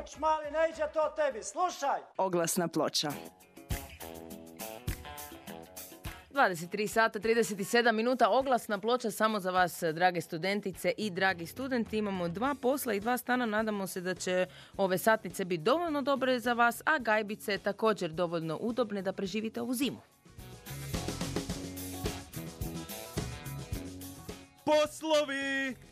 Hoć mali, ne iđe to tebi, slušaj! Oglasna ploča. 23 sata 37 minuta oglasna ploča samo za vas drage studentice i dragi studenti. Imamo dva posla i dva stana. Nadamo se da će ove satnice biti dovoljno dobre za vas, a gajbice također dovoljno udobne da preživite ovu zimu. Poslovi!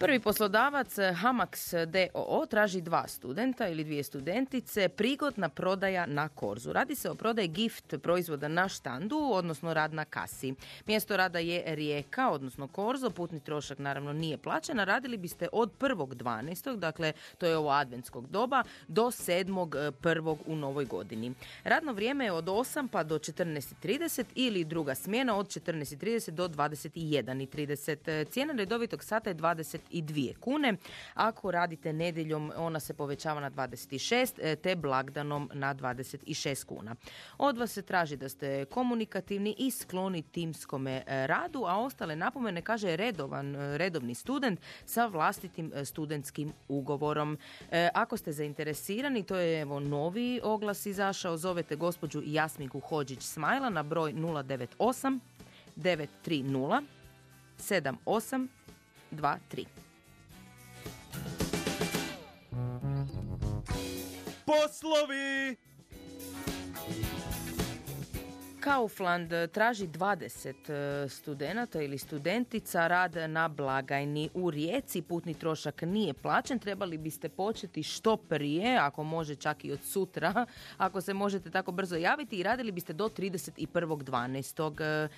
Prvi poslodavac Hamax DOO traži dva studenta ili dvije studentice, prigodna prodaja na korzu. Radi se o prodaji gift proizvoda na štandu, odnosno rad na kasi. Mjesto rada je Rijeka, odnosno korzo, putni trošak naravno nije plaćen, a radili biste od 1.12. dakle to je ovo adventskog doba, do 7.1. u novoj godini. Radno vrijeme je od 8 pa do 14.30 ili druga smjena od 14.30 do 21.30. Cijena redovitog sata je 20 dvije kune. Ako radite nedjeljom, ona se povećava na 26, e, te blagdanom na 26 kuna. Od vas se traži da ste komunikativni i skloni timskome e, radu, a ostale napomene kaže redovan, e, redovni student sa vlastitim studentskim ugovorom. Ako ste zainteresirani, to je evo novi oglas izašao, zovete gospođu Jasminku Hođić Smajla na broj 098 930 78 2-3. Poslovi! Kaufland traži 20 e, studenata ili studentica rad na blagajni u Rijeci. Putni trošak nije plaćen. Trebali biste početi što prije, ako može čak i od sutra, ako se možete tako brzo javiti i radili biste do 31.12.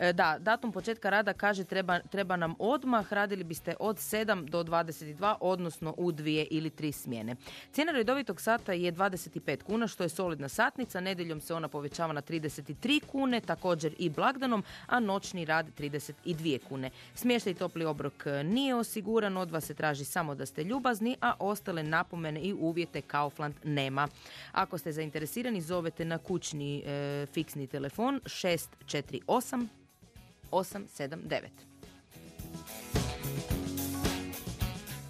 E, da, datum početka rada kaže treba, treba nam odmah, radili biste od 7 do 22, odnosno u dvije ili tri smjene. Cijena redovitog sata je 25 kuna, što je solidna satnica, nedjeljom se ona povećava na 33 kune, također i blagdanom, a noćni rad 32 kune. Smještaj topli obrok nije osiguran, od vas se traži samo da ste ljubazni, a ostale napomene i uvjete Kaufland nema. Ako ste zainteresirani, zovete na kućni e, fiksni telefon 648 879.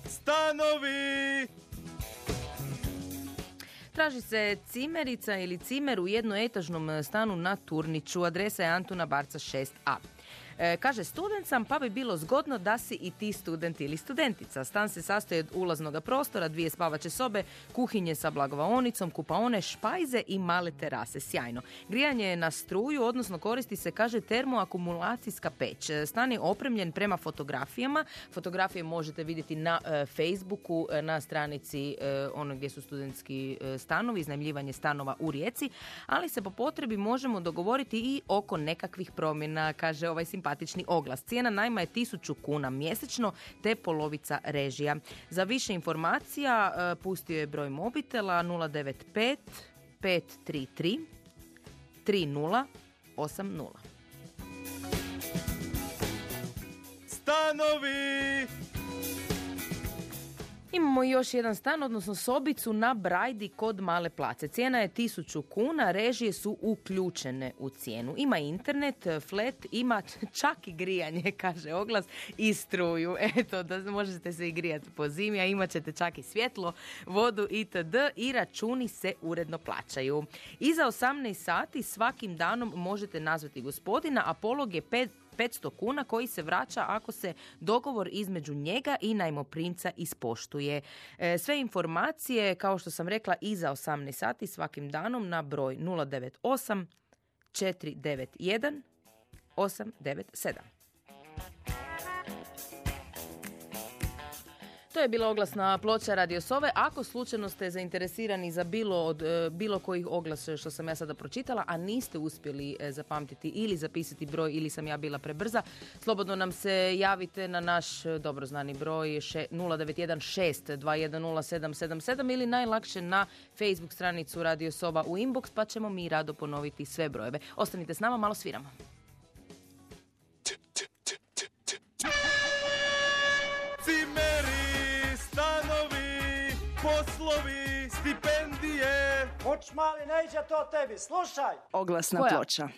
Stanovi! Traži se cimerica ili cimer u jednoetažnom stanu na Turniću. Adresa je Antuna Barca 6a. E, kaže, student sam, pa bi bilo zgodno da si i ti student ili studentica. Stan se sastoji od ulaznog prostora, dvije spavače sobe, kuhinje sa blagovaonicom, kupaone, špajze i male terase. Sjajno. Grijanje je na struju, odnosno koristi se, kaže, termoakumulacijska peć. Stan je opremljen prema fotografijama. Fotografije možete vidjeti na e, Facebooku, e, na stranici ono gdje su studentski stanovi, iznajmljivanje stanova u Rijeci, ali se po potrebi možemo dogovoriti i oko nekakvih promjena, kaže ovaj simpatični simpatični oglas. Cijena najma je 1000 kuna mjesečno te polovica režija. Za više informacija e, pustio je broj mobitela 095 533 3080. Stanovi! Imamo još jedan stan, odnosno sobicu na Brajdi kod Male Place. Cijena je 1000 kuna, režije su uključene u cijenu. Ima internet, flat, ima čak i grijanje, kaže oglas, i struju. Eto, da možete se i grijati po zimi, a imat ćete čak i svjetlo, vodu itd. I računi se uredno plaćaju. Iza 18 sati svakim danom možete nazvati gospodina, a polog je 5 500 kuna koji se vraća ako se dogovor između njega i najmoprimca ispoštuje. E, sve informacije, kao što sam rekla, iza 18 sati svakim danom na broj 098 491 897. To je bila oglasna ploča Radio Sove. Ako slučajno ste zainteresirani za bilo od e, bilo kojih oglasa što sam ja sada pročitala, a niste uspjeli e, zapamtiti ili zapisati broj ili sam ja bila prebrza, slobodno nam se javite na naš e, dobro znani broj 0916 ili najlakše na Facebook stranicu Radio Sova u inbox pa ćemo mi rado ponoviti sve brojeve. Ostanite s nama, malo sviramo. Poslovi, stipendije. Hoć mali, ne iđe to tebi, slušaj. Oglasna ploča.